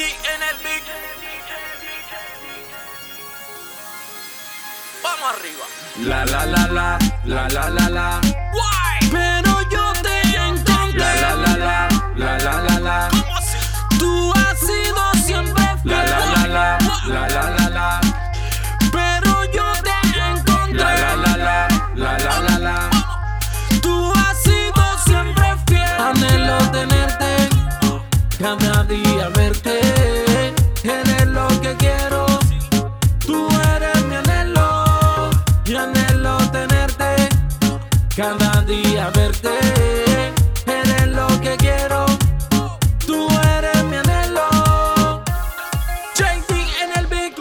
En el beat. Vamos arriba. La la la la, la la la la. Guay. Cada día verte. Eres lo que quiero. Tú eres mi anhelo. Y anhelo tenerte, cada día verte. Eres lo que quiero. Tú eres mi anhelo. JD en el Big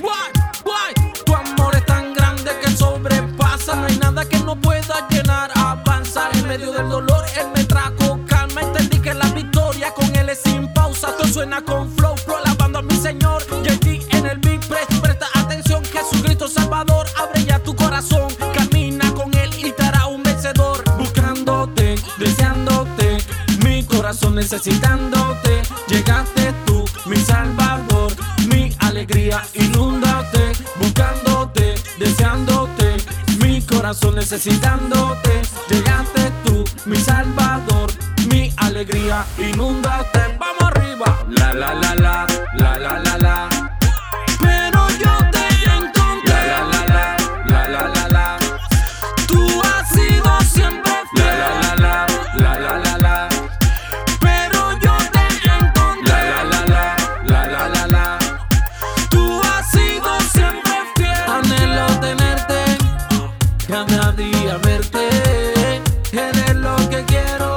Why, why Tu amor es tan grande que sobrepasa No hay nada que no pueda llenar Avanzar en medio del dolor necesitándote. Llegaste tú, mi Salvador Mi alegría inúndate. Buscándote, deseándote Mi corazón necesitándote. Llegaste tú, mi Salvador Mi alegría inúndate. Vamos arriba. La la la la, la la la la. Cada día verte. Eres lo que quiero.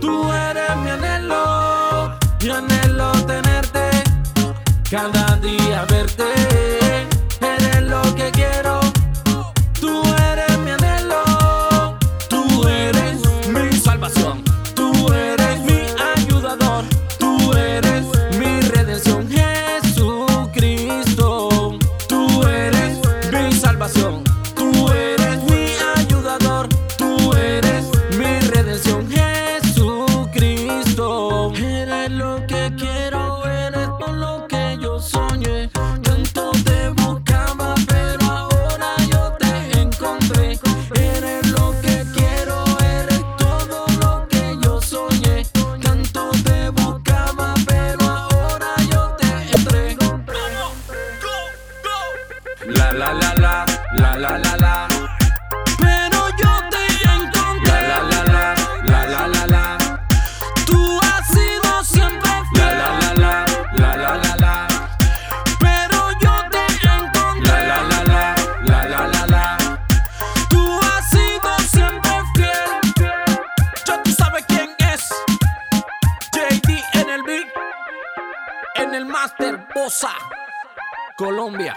Tú eres mi anhelo. Y anhelo tenerte, cada día verte. La la la la, la la la la. Pero yo te encontré. La la la la, la la la la. Tú has sido siempre La fiel. la la la, la la la la. Pero yo te encontré. La la la la, la la la la. Tú has sido siempre fiel. Ya tú sabes quién es. JD en el beat. En el Master Bosa. Colombia.